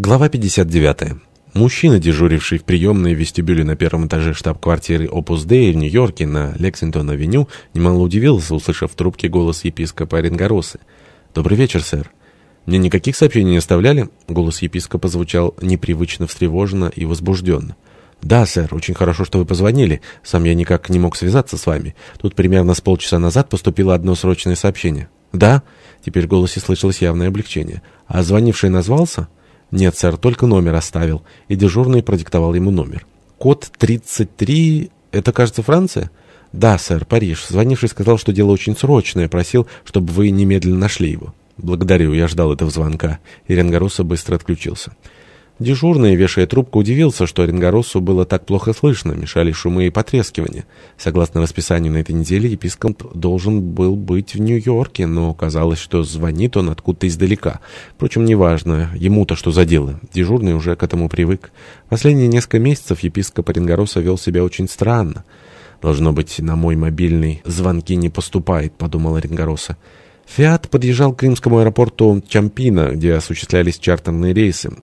Глава 59. Мужчина, дежуривший в приемной вестибюле на первом этаже штаб-квартиры Opus Dei в Нью-Йорке на Лексингтон-авеню, немало удивился, услышав в трубке голос епископа Оренгоросы. «Добрый вечер, сэр. Мне никаких сообщений не оставляли?» Голос епископа звучал непривычно встревоженно и возбужденно. «Да, сэр, очень хорошо, что вы позвонили. Сам я никак не мог связаться с вами. Тут примерно с полчаса назад поступило одно срочное сообщение». «Да?» Теперь в голосе слышалось явное облегчение. «А звонивший назвался?» «Нет, сэр, только номер оставил». И дежурный продиктовал ему номер. «Код 33... Это, кажется, Франция?» «Да, сэр, Париж. Звонивший сказал, что дело очень срочное. Просил, чтобы вы немедленно нашли его». «Благодарю, я ждал этого звонка». Ирен Гаруса быстро отключился. Дежурный, вешая трубку, удивился, что Оренгоросу было так плохо слышно, мешали шумы и потрескивания. Согласно расписанию на этой неделе, епископ должен был быть в Нью-Йорке, но казалось, что звонит он откуда-то издалека. Впрочем, неважно, ему-то что за дело. Дежурный уже к этому привык. Последние несколько месяцев епископ Оренгороса вел себя очень странно. «Должно быть, на мой мобильный звонки не поступает», — подумал Оренгороса. «Фиат» подъезжал к римскому аэропорту Чампина, где осуществлялись чартерные рейсы.